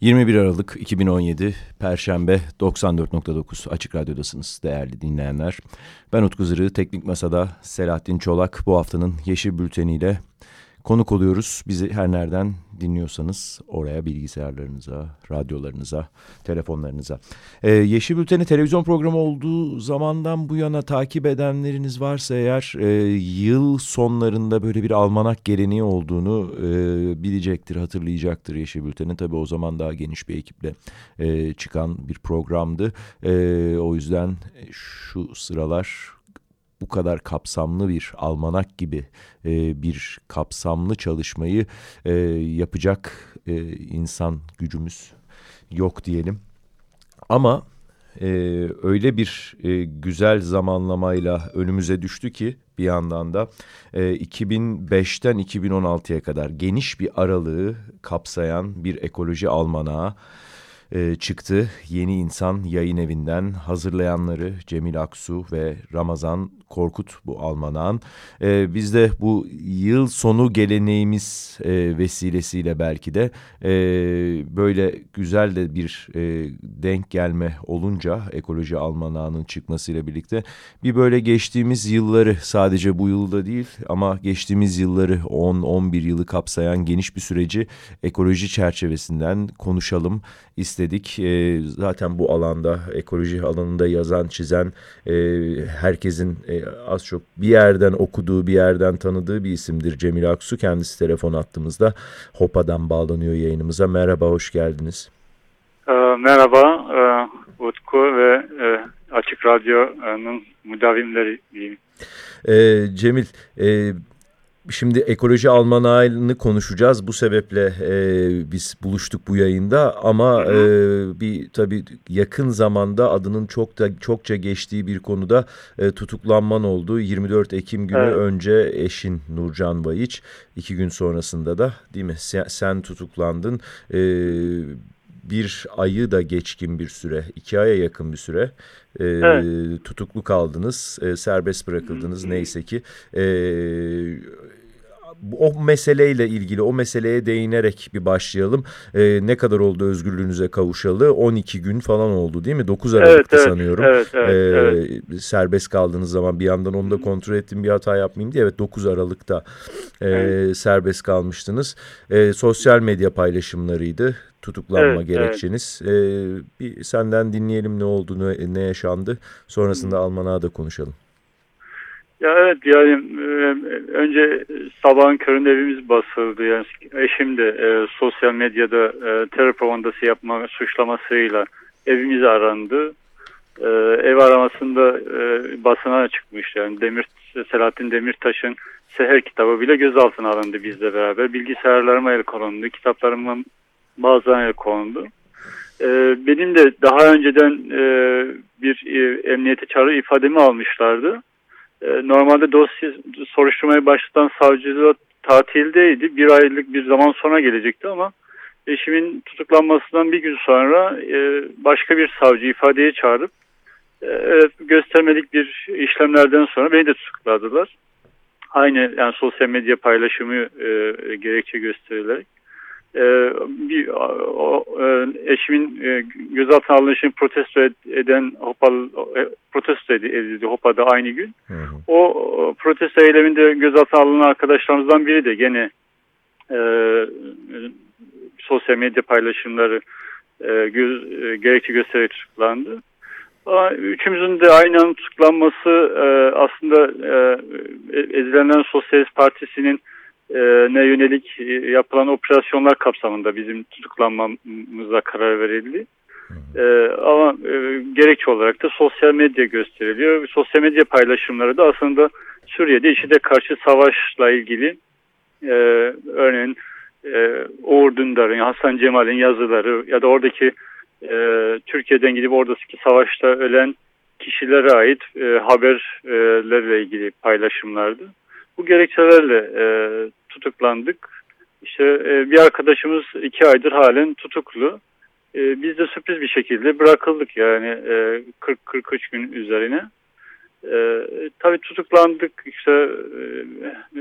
21 Aralık 2017 Perşembe 94.9 Açık Radyo'dasınız değerli dinleyenler. Ben Utku Zırı, Teknik Masa'da Selahattin Çolak bu haftanın Yeşil Bülteni ile konuk oluyoruz. Bizi her nereden dinliyorsanız oraya bilgisayarlarınıza, radyolarınıza, telefonlarınıza. Ee, Yeşil Bülten'i televizyon programı olduğu zamandan bu yana takip edenleriniz varsa eğer e, yıl sonlarında böyle bir almanak geleneği olduğunu e, bilecektir, hatırlayacaktır Yeşil Bülten'in. Tabii o zaman daha geniş bir ekiple e, çıkan bir programdı. E, o yüzden şu sıralar bu kadar kapsamlı bir almanak gibi e, bir kapsamlı çalışmayı e, yapacak e, insan gücümüz yok diyelim. Ama e, öyle bir e, güzel zamanlamayla önümüze düştü ki bir yandan da e, 2005'ten 2016'ya kadar geniş bir aralığı kapsayan bir ekoloji almanağı e, çıktı. Yeni İnsan yayın evinden hazırlayanları Cemil Aksu ve Ramazan Korkut bu Almanağın. E, biz de bu yıl sonu geleneğimiz e, vesilesiyle belki de e, böyle güzel de bir e, denk gelme olunca ekoloji Almanağı'nın çıkmasıyla birlikte bir böyle geçtiğimiz yılları sadece bu yılda değil ama geçtiğimiz yılları 10-11 yılı kapsayan geniş bir süreci ekoloji çerçevesinden konuşalım istedik. E, zaten bu alanda ekoloji alanında yazan çizen e, herkesin e, az çok bir yerden okuduğu, bir yerden tanıdığı bir isimdir Cemil Aksu. Kendisi telefon attığımızda Hopa'dan bağlanıyor yayınımıza. Merhaba, hoş geldiniz. E, merhaba, e, Utku ve e, Açık Radyo'nun müdavimleri diyeyim. E, Cemil, e, Şimdi ekoloji almanağını konuşacağız. Bu sebeple e, biz buluştuk bu yayında ama e, bir tabii yakın zamanda adının çok da çokça geçtiği bir konuda e, tutuklanman oldu. 24 Ekim günü evet. önce eşin Nurcan Bayiç, iki gün sonrasında da değil mi? Sen, sen tutuklandın. E, bir ayı da geçkin bir süre, iki aya yakın bir süre e, evet. tutuklu kaldınız, e, serbest bırakıldınız neyse ki. E, o meseleyle ilgili o meseleye değinerek bir başlayalım. E, ne kadar oldu özgürlüğünüze kavuşalı? 12 gün falan oldu değil mi? 9 Aralık'ta evet, sanıyorum. Evet, evet, e, evet. Serbest kaldığınız zaman bir yandan onu da kontrol ettim bir hata yapmayayım diye. Evet 9 Aralık'ta e, evet. serbest kalmıştınız. E, sosyal medya paylaşımlarıydı tutuklanma evet, gerekçeniz. Evet. Ee, bir senden dinleyelim ne oldu, ne, ne yaşandı. Sonrasında Alman'a da konuşalım. Ya evet yani e, önce sabahın köründe evimiz basıldı. Yani eşim de e, sosyal medyada e, terör propagandası yapma suçlamasıyla evimiz arandı. E, ev aramasında e, basına çıkmış yani Demir Selahattin Demirtaş'ın Seher kitabı bile gözaltına alındı bizle beraber. Bilgisayarlarıma el konuldu, kitaplarıma bazılarına el konuldu. E, benim de daha önceden e, bir e, emniyete çağrı ifademi almışlardı. Ee, normalde dosya soruşturmaya başlatan savcılığa tatildeydi. Bir aylık bir zaman sonra gelecekti ama eşimin tutuklanmasından bir gün sonra e, başka bir savcı ifadeye çağırıp e, göstermelik bir işlemlerden sonra beni de tutukladılar. Aynı yani sosyal medya paylaşımı e, gerekçe gösterilerek e, bir o, e, eşimin e, gözaltına alınışını protesto eden Hopal e, protesto edildi Hopa'da aynı gün. Hı hı. O protesto eyleminde gözaltına alınan arkadaşlarımızdan biri de gene e, sosyal medya paylaşımları e, göz, e, gerekçe göstererek tutuklandı. Üçümüzün de aynı anda tutuklanması e, aslında e, ezilenlerin Sosyalist Partisi'nin e, ne yönelik e, yapılan operasyonlar kapsamında bizim tutuklanmamıza karar verildi. Ee, ama e, gerekçe olarak da sosyal medya gösteriliyor. Sosyal medya paylaşımları da aslında Suriye'de IŞİD'e karşı savaşla ilgili e, örneğin e, Uğur Dündar'ın, Hasan Cemal'in yazıları ya da oradaki e, Türkiye'den gidip oradaki savaşta ölen kişilere ait e, haberlerle ilgili paylaşımlardı. Bu gerekçelerle e, tutuklandık. İşte e, bir arkadaşımız iki aydır halen tutuklu. E, biz de sürpriz bir şekilde bırakıldık yani e, 40-43 gün üzerine. E, tabii tutuklandık işte e,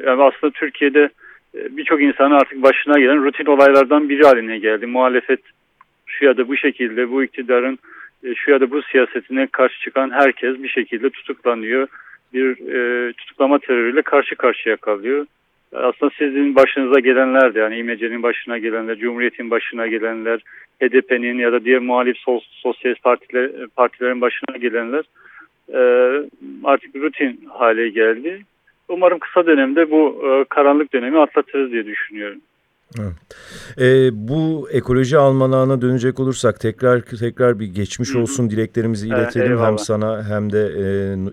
yani aslında Türkiye'de e, birçok insanın artık başına gelen rutin olaylardan biri haline geldi. Muhalefet şu ya da bu şekilde bu iktidarın e, şu ya da bu siyasetine karşı çıkan herkes bir şekilde tutuklanıyor. Bir e, tutuklama terörüyle karşı karşıya kalıyor. Aslında sizin başınıza gelenler de yani İMC'nin başına gelenler, Cumhuriyet'in başına gelenler, HDP'nin ya da diğer muhalif sol, sosyalist partiler, partilerin başına gelenler e, artık rutin hale geldi. Umarım kısa dönemde bu e, karanlık dönemi atlatırız diye düşünüyorum. E, bu ekoloji almanağına dönecek olursak tekrar tekrar bir geçmiş olsun dileklerimizi iletelim evet, hem sana hem de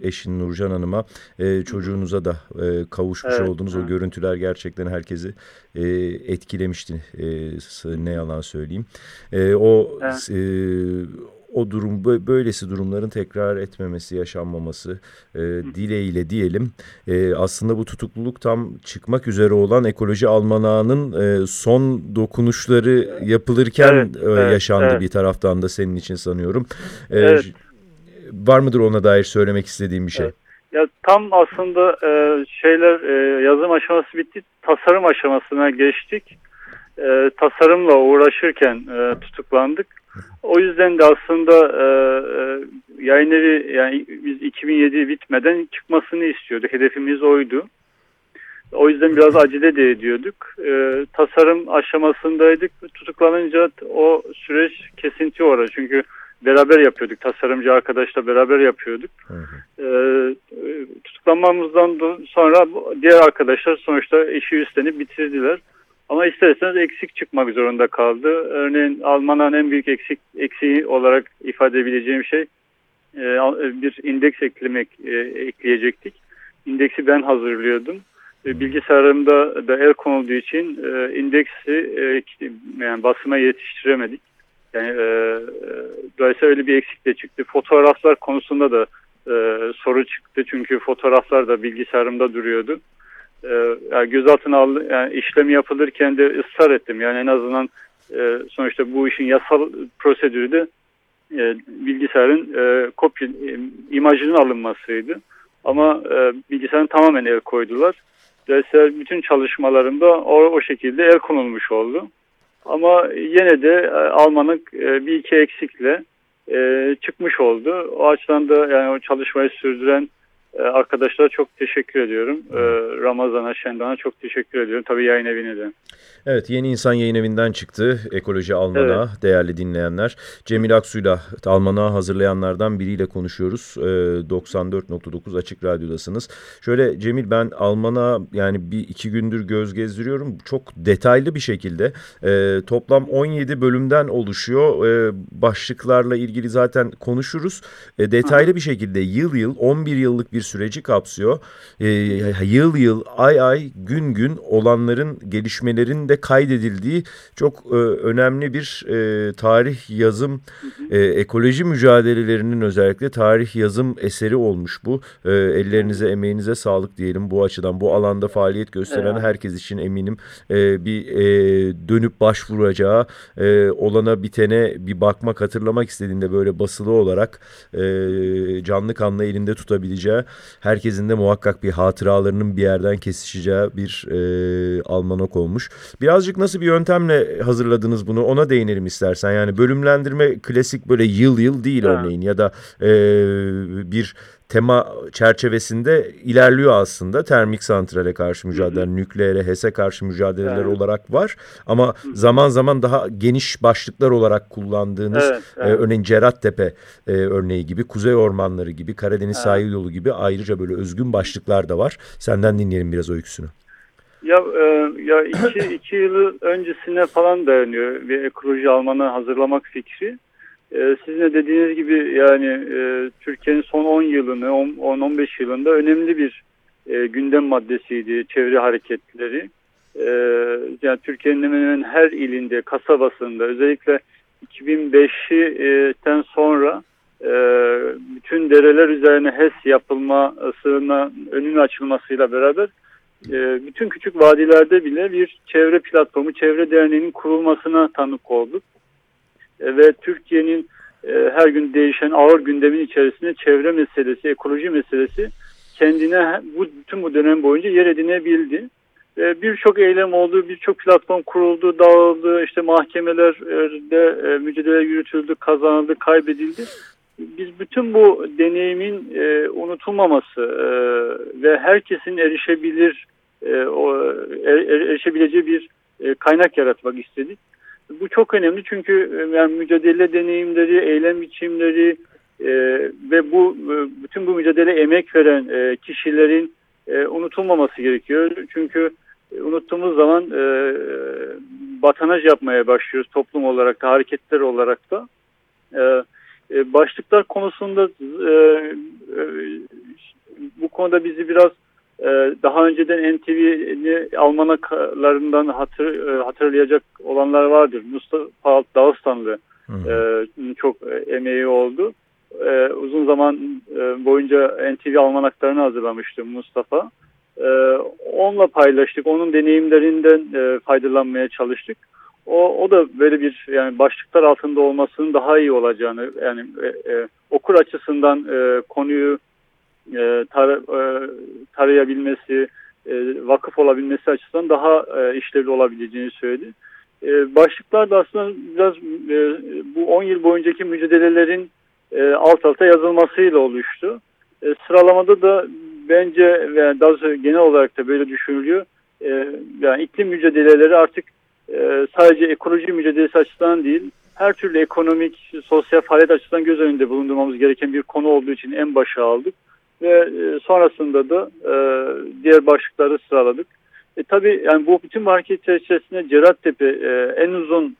e, eşin Nurcan Hanım'a e, çocuğunuza da e, kavuşmuş evet. oldunuz. O görüntüler gerçekten herkesi e, etkilemişti e, ne yalan söyleyeyim. E, o evet. e, o durum böylesi durumların tekrar etmemesi, yaşanmaması e, dileğiyle diyelim. E, aslında bu tutukluluk tam çıkmak üzere olan ekoloji almanağının e, son dokunuşları yapılırken evet, e, evet, yaşandı evet. bir taraftan da senin için sanıyorum. E, evet. Var mıdır ona dair söylemek istediğim bir şey? Evet. Ya tam aslında e, şeyler e, yazım aşaması bitti, tasarım aşamasına geçtik. E, tasarımla uğraşırken e, tutuklandık. O yüzden de aslında e, e, yayın evi yani biz 2007 bitmeden çıkmasını istiyorduk. Hedefimiz oydu. O yüzden biraz acele de ediyorduk. E, tasarım aşamasındaydık. Tutuklanınca o süreç kesinti uğradı. Çünkü beraber yapıyorduk. Tasarımcı arkadaşla beraber yapıyorduk. Hı hı. E, tutuklanmamızdan sonra diğer arkadaşlar sonuçta işi üstlenip bitirdiler. Ama isterseniz eksik çıkmak zorunda kaldı. Örneğin Alman'ın en büyük eksik eksiği olarak ifade edebileceğim şey e, bir indeks eklemek e, ekleyecektik. İndeksi ben hazırlıyordum. E, bilgisayarımda da el konulduğu için indeksi yani basıma yetiştiremedik. Yani dolayısıyla öyle bir eksik de çıktı. Fotoğraflar konusunda da soru çıktı çünkü fotoğraflar da bilgisayarımda duruyordu e, yani gözaltına al, yani işlem yapılırken de ısrar ettim. Yani en azından e, sonuçta bu işin yasal prosedürü de e, bilgisayarın e, kopya e, imajının alınmasıydı. Ama e, bilgisayarın tamamen el koydular. Dolayısıyla bütün çalışmalarımda o, o şekilde el konulmuş oldu. Ama yine de e, Alman'ın e, bir iki eksikle e, çıkmış oldu. O açıdan da yani o çalışmayı sürdüren arkadaşlara çok teşekkür ediyorum. Ee, Ramazan'a, Şendan'a çok teşekkür ediyorum. Tabii yayın evine de. Evet Yeni İnsan yayın evinden çıktı. Ekoloji Almanağı evet. değerli dinleyenler. Cemil Aksu'yla Almanağı hazırlayanlardan biriyle konuşuyoruz. Ee, 94.9 Açık Radyo'dasınız. Şöyle Cemil ben Almanağı yani bir iki gündür göz gezdiriyorum. Çok detaylı bir şekilde. Ee, toplam 17 bölümden oluşuyor. Ee, başlıklarla ilgili zaten konuşuruz. Ee, detaylı bir şekilde yıl yıl 11 yıllık bir süreci kapsıyor. E, yıl yıl, ay ay, gün gün olanların, gelişmelerin de kaydedildiği çok e, önemli bir e, tarih yazım, e, ekoloji mücadelelerinin özellikle tarih yazım eseri olmuş bu. E, ellerinize, emeğinize sağlık diyelim bu açıdan. Bu alanda faaliyet gösteren evet. herkes için eminim e, bir e, dönüp başvuracağı, e, olana bitene bir bakmak, hatırlamak istediğinde böyle basılı olarak e, canlı kanlı elinde tutabileceği herkesin de muhakkak bir hatıralarının bir yerden kesişeceği bir e, almanok olmuş. Birazcık nasıl bir yöntemle hazırladınız bunu ona değinelim istersen. Yani bölümlendirme klasik böyle yıl yıl değil ha. örneğin ya da e, bir tema çerçevesinde ilerliyor aslında. Termik santrale karşı mücadele, hı hı. nükleere, HES'e karşı mücadeleler evet. olarak var. Ama hı. zaman zaman daha geniş başlıklar olarak kullandığınız evet, evet. E, örneğin Cerattepe e, örneği gibi, Kuzey Ormanları gibi, Karadeniz evet. Sahil Yolu gibi ayrıca böyle özgün başlıklar da var. Senden dinleyelim biraz o öyküsünü. Ya e, ya iki, iki yıl öncesine falan dayanıyor bir ekoloji Almanı hazırlamak fikri. Ee, sizin de dediğiniz gibi yani e, Türkiye'nin son 10 yılını, 10-15 yılında önemli bir e, gündem maddesiydi çevre hareketleri. E, yani Türkiye'nin hemen hemen her ilinde, kasabasında özellikle 2005'ten sonra e, bütün dereler üzerine HES yapılmasına önünün açılmasıyla beraber e, bütün küçük vadilerde bile bir çevre platformu, çevre derneğinin kurulmasına tanık olduk. E, ve Türkiye'nin e, her gün değişen ağır gündemin içerisinde çevre meselesi, ekoloji meselesi kendine bu bütün bu dönem boyunca yer edinebildi. E, birçok eylem oldu, birçok platform kuruldu, dağıldı, işte mahkemelerde mücadele yürütüldü, kazanıldı, kaybedildi. Biz bütün bu deneyimin unutulmaması ve herkesin erişebilir, er, er erişebileceği bir kaynak yaratmak istedik. Bu çok önemli çünkü e, yani mücadele deneyimleri, eylem biçimleri e, ve bu e, bütün bu mücadele emek veren e, kişilerin e, unutulmaması gerekiyor. Çünkü e, unuttuğumuz zaman e, batanaj yapmaya başlıyoruz toplum olarak da, hareketler olarak da. E, başlıklar konusunda e, bu konuda bizi biraz daha önceden NTV'ni almanaklarından hatır, e, hatırlayacak olanlar vardır. Mustafa Dağıstanlı e, çok emeği oldu. E, uzun zaman boyunca NTV almanaklarını hazırlamıştı Mustafa. Onunla paylaştık. Onun deneyimlerinden faydalanmaya çalıştık. O, o da böyle bir yani başlıklar altında olmasının daha iyi olacağını yani e, okur açısından e, konuyu e, tar e, tarayabilmesi, e, vakıf olabilmesi açısından daha e, işlevli olabileceğini söyledi. E, başlıklar da aslında biraz e, bu 10 yıl boyuncaki mücadelelerin e, alt alta yazılmasıyla oluştu. E, sıralamada da bence ve daha sonra genel olarak da böyle düşünülüyor. E, yani iklim mücadeleleri artık e, sadece ekoloji mücadelesi açısından değil, her türlü ekonomik, sosyal faaliyet açısından göz önünde bulundurmamız gereken bir konu olduğu için en başa aldık ve e, sonrasında da e, diğer başlıkları sıraladık. E, tabii yani bu bütün market içerisinde Cerattepe e, en uzun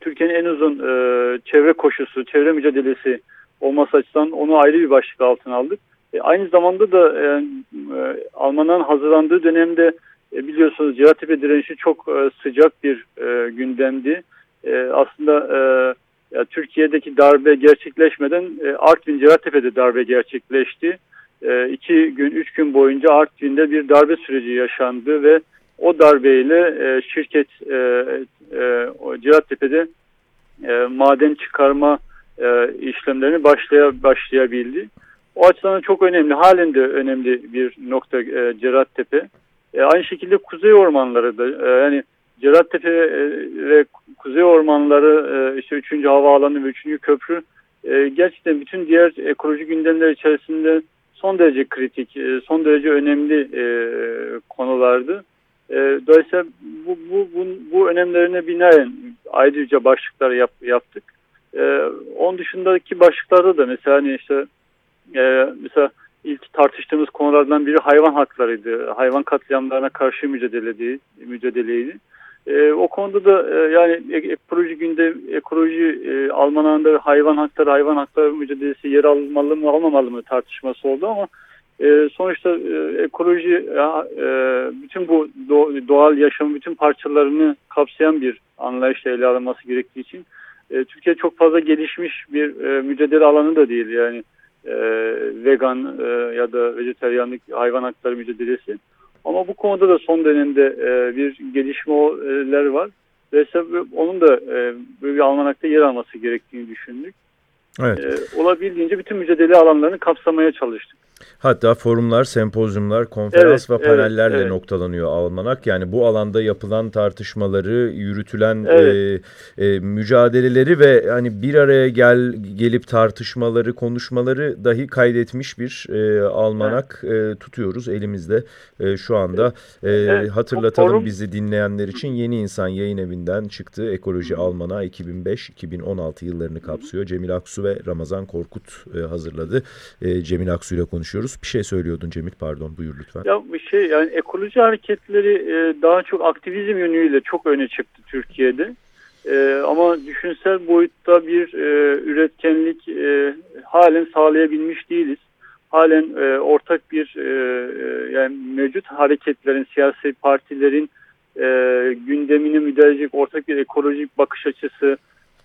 Türkiye'nin en uzun e, çevre koşusu, çevre mücadelesi olması açısından onu ayrı bir başlık altına aldık. E, aynı zamanda da e, e, Almanların hazırlandığı dönemde e, biliyorsunuz Cerattepe direnişi çok sıcak bir e, gündemdi. Aslında e, Türkiye'deki darbe gerçekleşmeden e, Artvin Cerattepe'de darbe gerçekleşti. E, iki gün, üç gün boyunca Artvin'de bir darbe süreci yaşandı ve o darbeyle e, şirket e, e, maden çıkarma işlemlerini başlaya, başlayabildi. O açıdan çok önemli, halen de önemli bir nokta e, aynı şekilde kuzey ormanları da yani Cerattepe e, ve Kuzey Ormanları, e, işte 3. Havaalanı ve 3. Köprü e, gerçekten bütün diğer ekoloji gündemler içerisinde son derece kritik, son derece önemli konulardı. Dolayısıyla bu, bu, bu, bu önemlerine binaen ayrıca başlıklar yap, yaptık. Onun dışındaki başlıklarda da mesela hani işte mesela ilk tartıştığımız konulardan biri hayvan haklarıydı. Hayvan katliamlarına karşı mücadeleydi. mücadeleydi. E, o konuda da e, yani ekoloji günde ekoloji e, Almanağında hayvan hakları hayvan hakları mücadelesi yer almalı mı almamalı mı tartışması oldu ama e, sonuçta e, ekoloji e, bütün bu doğal yaşam bütün parçalarını kapsayan bir anlayışla ele alınması gerektiği için e, Türkiye çok fazla gelişmiş bir e, mücadele alanı da değil yani e, vegan e, ya da vejeteryanlık hayvan hakları mücadelesi. Ama bu konuda da son dönemde e, bir gelişmeler var. Ve onun da e, böyle bir almanakta yer alması gerektiğini düşündük. Evet. E, olabildiğince bütün mücadele alanlarını kapsamaya çalıştık. Hatta forumlar, sempozyumlar, konferans evet, ve panellerle evet, evet. noktalanıyor almanak. Yani bu alanda yapılan tartışmaları, yürütülen evet. e, e, mücadeleleri ve hani bir araya gel gelip tartışmaları, konuşmaları dahi kaydetmiş bir e, almanak evet. e, tutuyoruz elimizde e, şu anda. E, evet. Hatırlatalım forum... bizi dinleyenler için Yeni İnsan Yayın Evi'nden çıktı. Ekoloji Almana 2005-2016 yıllarını kapsıyor. Cemil Aksu ve Ramazan Korkut e, hazırladı. E, Cemil Aksu ile konuşuyoruz. Bir şey söylüyordun Cemil pardon buyur lütfen. Ya bir şey yani ekoloji hareketleri e, daha çok aktivizm yönüyle çok öne çıktı Türkiye'de. E, ama düşünsel boyutta bir e, üretkenlik e, halen sağlayabilmiş değiliz. Halen e, ortak bir e, e yani mevcut hareketlerin, siyasi partilerin e, gündemini müdahale ortak bir ekolojik bakış açısı,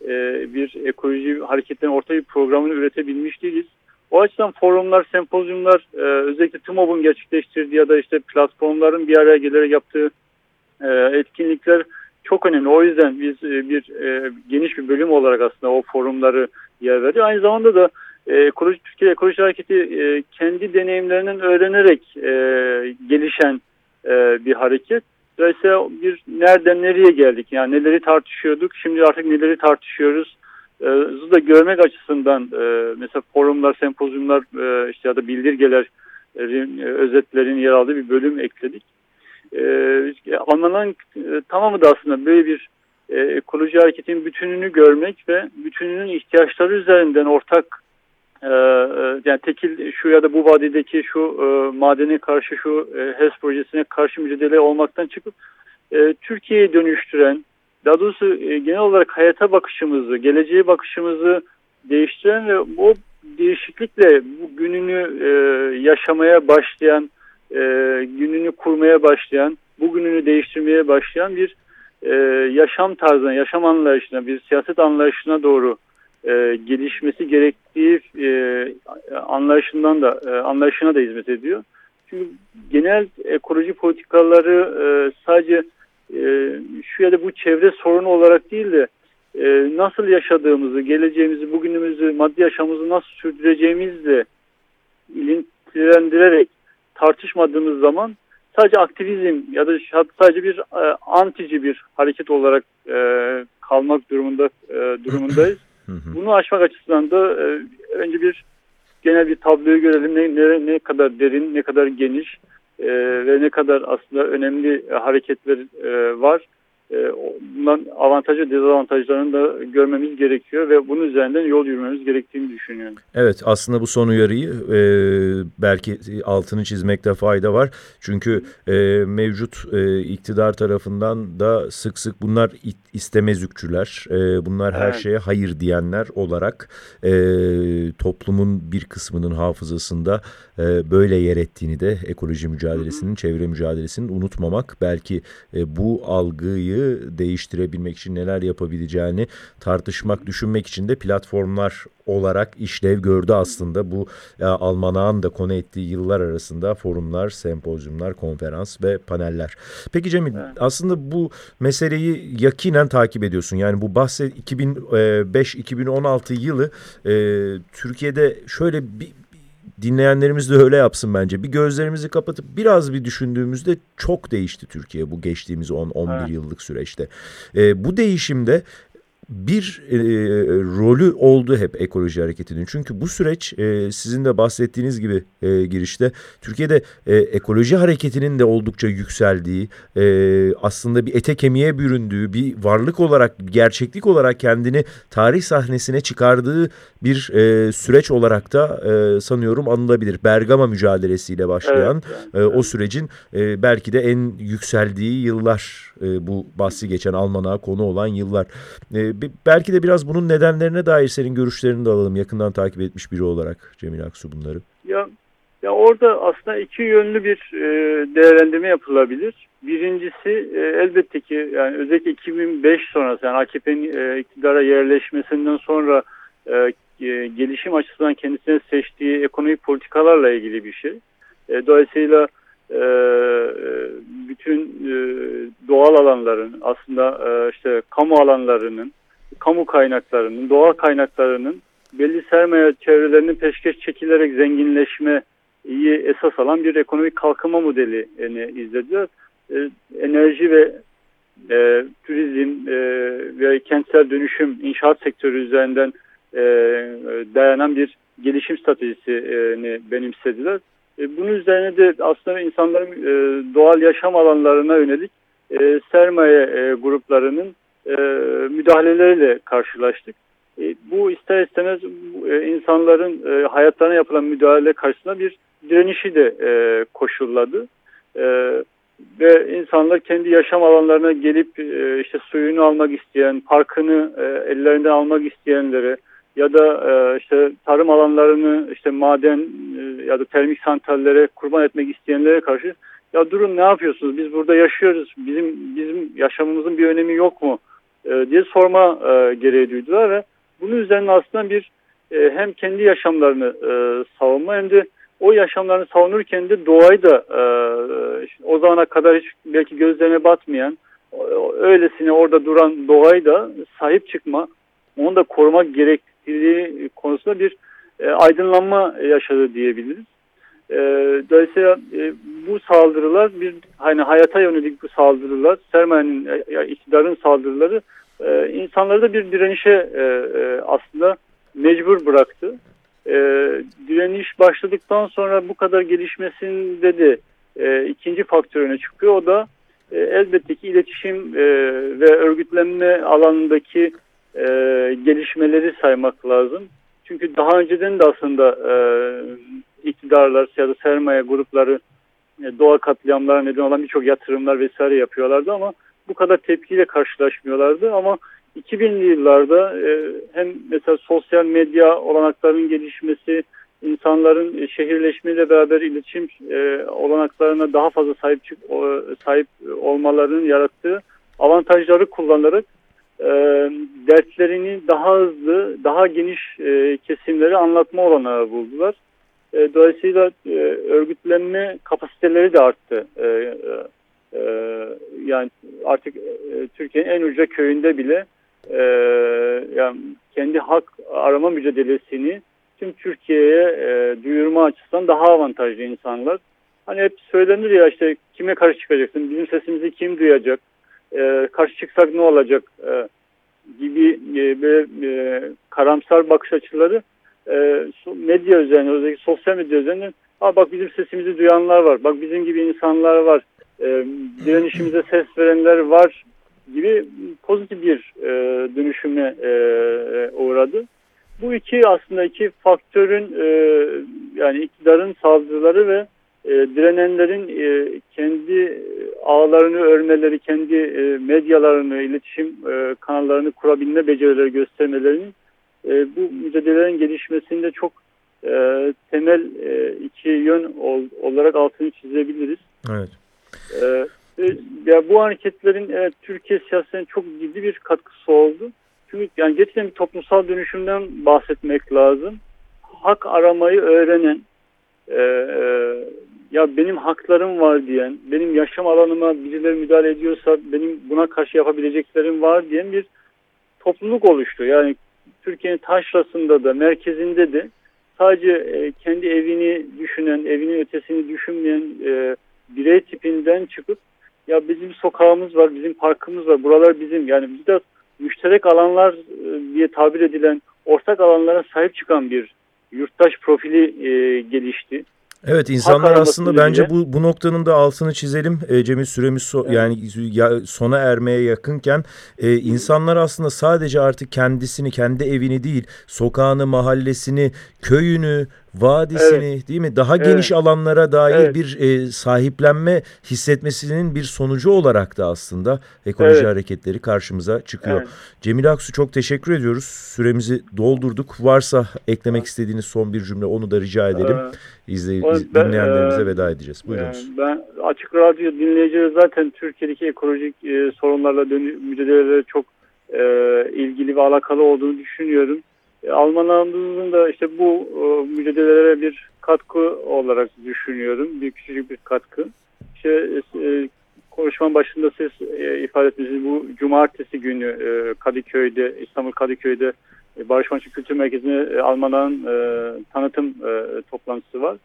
e, bir ekoloji hareketlerin orta bir programını üretebilmiş değiliz. O açıdan forumlar, sempozyumlar e, özellikle TMOB'un gerçekleştirdiği ya da işte platformların bir araya gelerek yaptığı e, etkinlikler çok önemli. O yüzden biz bir geniş bir bölüm olarak aslında o forumları yer veriyor. Aynı zamanda da ekoloji, Türkiye Ekoloji Hareketi kendi deneyimlerinden öğrenerek gelişen bir hareket. Dolayısıyla bir nereden nereye geldik? Yani neleri tartışıyorduk? Şimdi artık neleri tartışıyoruz? E, da görmek açısından e, mesela forumlar, sempozyumlar e, işte ya da bildirgeler e, özetlerin yer aldığı bir bölüm ekledik. E, anlanan e, tamamı da aslında böyle bir e, ekoloji hareketin bütününü görmek ve bütününün ihtiyaçları üzerinden ortak yani tekil şu ya da bu vadideki şu e, madene karşı şu e, HES projesine karşı mücadele olmaktan çıkıp e, Türkiye'yi dönüştüren daha doğrusu e, genel olarak hayata bakışımızı, geleceğe bakışımızı değiştiren ve bu değişiklikle bu gününü e, yaşamaya başlayan, e, gününü kurmaya başlayan, bugününü değiştirmeye başlayan bir e, yaşam tarzına, yaşam anlayışına, bir siyaset anlayışına doğru e, gelişmesi gerektiği e, anlayışından da e, anlayışına da hizmet ediyor. Çünkü genel ekoloji politikaları e, sadece e, şu ya da bu çevre sorunu olarak değil de e, nasıl yaşadığımızı, geleceğimizi, bugünümüzü, maddi yaşamımızı nasıl sürdüreceğimizle ilintilendirerek tartışmadığımız zaman sadece aktivizm ya da sadece bir e, antici bir hareket olarak e, kalmak durumunda e, durumundayız. Bunu aşmak açısından da e, önce bir genel bir tabloyu görelim ne, ne, ne kadar derin, ne kadar geniş e, ve ne kadar aslında önemli hareketler e, var. E, bundan avantajı dezavantajlarını da görmemiz gerekiyor ve bunun üzerinden yol yürümemiz gerektiğini düşünüyorum. Evet aslında bu son uyarıyı e, belki altını çizmekte fayda var. Çünkü e, mevcut e, iktidar tarafından da sık sık bunlar istemezükçüler, e, bunlar her evet. şeye hayır diyenler olarak e, toplumun bir kısmının hafızasında e, böyle yer ettiğini de ekoloji mücadelesinin, hı hı. çevre mücadelesinin unutmamak belki e, bu algıyı değiştirebilmek için neler yapabileceğini tartışmak, düşünmek için de platformlar olarak işlev gördü aslında bu e, Almanağın da konu ettiği yıllar arasında forumlar, sempozyumlar, konferans ve paneller. Peki Cemil evet. aslında bu meseleyi yakinen takip ediyorsun. Yani bu bahset 2005-2016 yılı e, Türkiye'de şöyle bir dinleyenlerimiz de öyle yapsın bence. Bir gözlerimizi kapatıp biraz bir düşündüğümüzde çok değişti Türkiye bu geçtiğimiz 10-11 evet. yıllık süreçte. E, bu değişimde bir e, rolü oldu hep ekoloji hareketinin. Çünkü bu süreç e, sizin de bahsettiğiniz gibi e, girişte Türkiye'de e, ekoloji hareketinin de oldukça yükseldiği, e, aslında bir ete kemiğe büründüğü, bir varlık olarak, gerçeklik olarak kendini tarih sahnesine çıkardığı bir e, süreç olarak da e, sanıyorum anılabilir. Bergama mücadelesiyle başlayan evet. E, o sürecin e, belki de en yükseldiği yıllar e, bu bahsi geçen Alman'a konu olan yıllar. E, belki de biraz bunun nedenlerine dair senin görüşlerini de alalım yakından takip etmiş biri olarak Cemil Aksu bunları. Ya ya orada aslında iki yönlü bir e, değerlendirme yapılabilir. Birincisi e, elbette ki yani özellikle 2005 sonrası yani AKP'nin e, iktidara yerleşmesinden sonra e, e, gelişim açısından kendisine seçtiği ekonomik politikalarla ilgili bir şey. E, dolayısıyla e, bütün e, doğal alanların aslında e, işte kamu alanlarının kamu kaynaklarının, doğal kaynaklarının belli sermaye çevrelerinin peşkeş çekilerek zenginleşmeyi esas alan bir ekonomik kalkınma modelini izlediler. E, enerji ve e, turizm e, ve kentsel dönüşüm inşaat sektörü üzerinden e, dayanan bir gelişim stratejisini benimsediler. E, bunun üzerine de aslında insanların e, doğal yaşam alanlarına yönelik e, sermaye e, gruplarının e, müdahaleleriyle karşılaştık. E, bu ister istemez e, insanların e, hayatlarına yapılan müdahale karşısında bir direnişi de e, koşulladı. E, ve insanlar kendi yaşam alanlarına gelip e, işte suyunu almak isteyen, parkını e, ellerinden almak isteyenlere ya da e, işte tarım alanlarını işte maden e, ya da termik santrallere kurban etmek isteyenlere karşı ya durun ne yapıyorsunuz biz burada yaşıyoruz bizim bizim yaşamımızın bir önemi yok mu e, diye sorma e, gereği duydular ve bunun üzerine aslında bir e, hem kendi yaşamlarını e, savunma hem de o yaşamlarını savunurken de doğayı da e, o zamana kadar hiç belki gözlerine batmayan öylesine orada duran doğayı da sahip çıkma onu da korumak gerekliliği konusunda bir e, aydınlanma yaşadı diyebiliriz. E, dolayısıyla e, bu saldırılar bir hani hayata yönelik bu saldırılar sermayenin e, iktidarın saldırıları e, insanları da bir direnişe e, e, aslında mecbur bıraktı. E, direniş başladıktan sonra bu kadar gelişmesinde de e, ikinci faktör öne çıkıyor. O da e, elbette ki iletişim e, ve örgütlenme alanındaki e, gelişmeleri saymak lazım. Çünkü daha önceden de aslında e, iktidarlar ya da sermaye grupları e, doğa katliamlara neden olan birçok yatırımlar vesaire yapıyorlardı ama bu kadar tepkiyle karşılaşmıyorlardı ama 2000'li yıllarda e, hem mesela sosyal medya olanaklarının gelişmesi, insanların şehirleşmeyle beraber iletişim e, olanaklarına daha fazla sahip çık, sahip olmalarının yarattığı avantajları kullanarak e, dertlerini daha hızlı, daha geniş e, kesimlere anlatma olanağı buldular. E, dolayısıyla e, örgütlenme kapasiteleri de arttı. E, e, e yani artık e, Türkiye'nin en uca köyünde bile e, yani kendi hak arama mücadelesini tüm Türkiye'ye e, duyurma açısından daha avantajlı insanlar. Hani hep söylenir ya işte kime karşı çıkacaksın, bizim sesimizi kim duyacak, e, karşı çıksak ne olacak e, gibi e, böyle e, karamsar bakış açıları e, medya üzerine, özellikle sosyal medya üzerinden Aa, bak bizim sesimizi duyanlar var, bak bizim gibi insanlar var, e, direnişimize ses verenler var gibi pozitif bir e, dönüşüme e, uğradı. Bu iki aslında iki faktörün e, yani iktidarın saldırıları ve e, direnenlerin e, kendi ağlarını örmeleri, kendi e, medyalarını, iletişim e, kanallarını kurabilme becerileri göstermelerinin e, bu mücadelelerin gelişmesinde çok e, temel e, iki yön ol, olarak altını çizebiliriz. Evet. E, ya bu hareketlerin evet, Türkiye siyasetine çok ciddi bir katkısı oldu. Çünkü yani gerçekten bir toplumsal dönüşümden bahsetmek lazım. Hak aramayı öğrenen, e, e, ya benim haklarım var diyen, benim yaşam alanıma birileri müdahale ediyorsa benim buna karşı yapabileceklerim var diyen bir topluluk oluştu. Yani Türkiye'nin taşrasında da merkezinde de sadece e, kendi evini düşünen, evinin ötesini düşünmeyen e, birey tipinden çıkıp ya bizim sokağımız var, bizim parkımız var, buralar bizim. Yani biz müşterek alanlar e, diye tabir edilen ortak alanlara sahip çıkan bir yurttaş profili e, gelişti. Evet insanlar aslında bence bu bu noktanın da altını çizelim. E, Cemil süremiz so, evet. yani ya, sona ermeye yakınken e, insanlar aslında sadece artık kendisini, kendi evini değil, sokağını, mahallesini, köyünü, vadisini evet. değil mi daha evet. geniş alanlara dair evet. bir e, sahiplenme hissetmesinin bir sonucu olarak da aslında ekoloji evet. hareketleri karşımıza çıkıyor. Evet. Cemil Aksu çok teşekkür ediyoruz. Süremizi doldurduk. Varsa eklemek istediğiniz son bir cümle onu da rica edelim. Evet. İzley ben, dinleyenlerimize e, veda edeceğiz. Buyurunuz. Ben Açık Radyo dinleyicileri zaten Türkiye'deki ekolojik e, sorunlarla mücadeleleri çok e, ilgili ve alakalı olduğunu düşünüyorum. E, Almanlarımızın da işte bu e, mücadelelere bir katkı olarak düşünüyorum. Bir küçücük bir katkı. İşte e, konuşmanın başında siz e, ifade etmişsiniz bu cumartesi günü Kadıköy'de İstanbul Kadıköy'de e, Barış Manço Kültür Merkezi'ne e, Almanların tanıtım toplantısı var.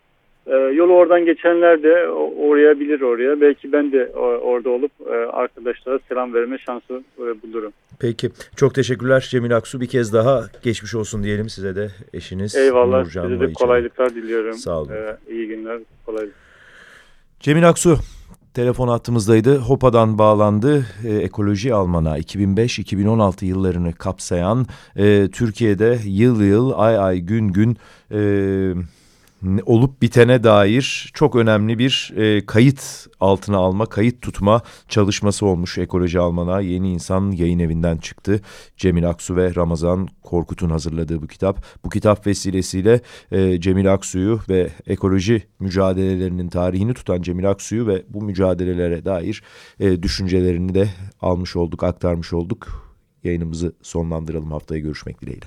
E, yolu oradan geçenler de uğrayabilir oraya. Belki ben de orada olup e, arkadaşlara selam verme şansı e, bulurum. Peki. Çok teşekkürler Cemil Aksu. Bir kez daha geçmiş olsun diyelim size de eşiniz. Eyvallah. Nurcan size de kolaylıklar diliyorum. Sağ olun. Ee, iyi günler. Kolaylık. Cemil Aksu telefon hattımızdaydı. HOPA'dan bağlandı. E, Ekoloji Almana 2005-2016 yıllarını kapsayan e, Türkiye'de yıl yıl ay ay gün gün... E, olup bitene dair çok önemli bir e, kayıt altına alma, kayıt tutma çalışması olmuş Ekoloji Almanağı. Yeni İnsan yayın evinden çıktı. Cemil Aksu ve Ramazan Korkut'un hazırladığı bu kitap. Bu kitap vesilesiyle e, Cemil Aksu'yu ve ekoloji mücadelelerinin tarihini tutan Cemil Aksu'yu ve bu mücadelelere dair e, düşüncelerini de almış olduk, aktarmış olduk. yayınımızı sonlandıralım. Haftaya görüşmek dileğiyle.